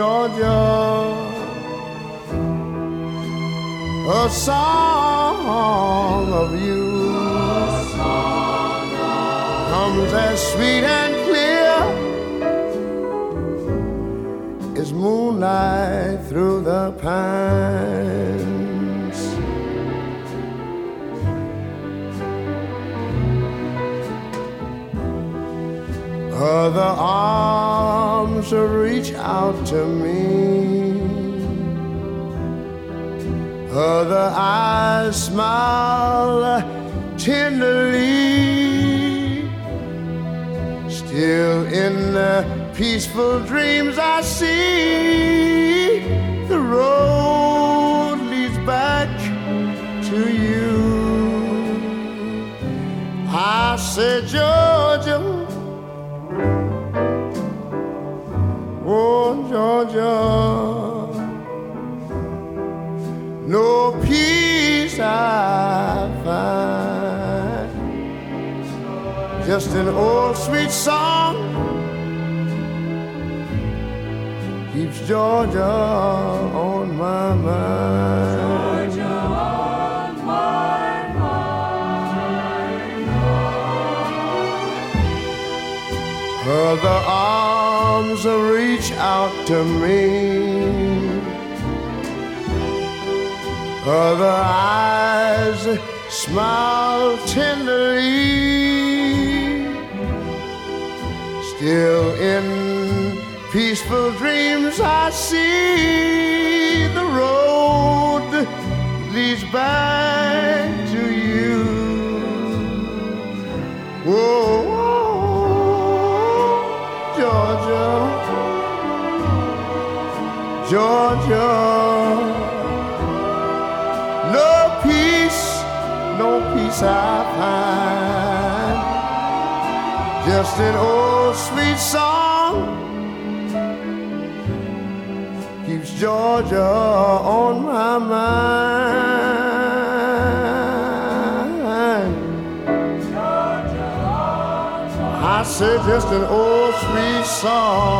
Georgia, a song of you comes as sweet and clear as moonlight through the pines. Other arms reach out to me. Other eyes smile tenderly. Still in the peaceful dreams I see, the road leads back to you. I said, Georgia. Oh, Georgia, no peace I find. Just an old sweet song keeps Georgia on my mind. Other arms reach out to me. Other eyes smile tenderly. Still in peaceful dreams, I see the road leads back to you. Whoa, Georgia. No peace, no peace I find. Just an old sweet song keeps Georgia on my mind. I say just an old sweet song